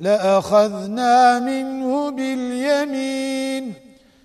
لأخذنا منه باليمين.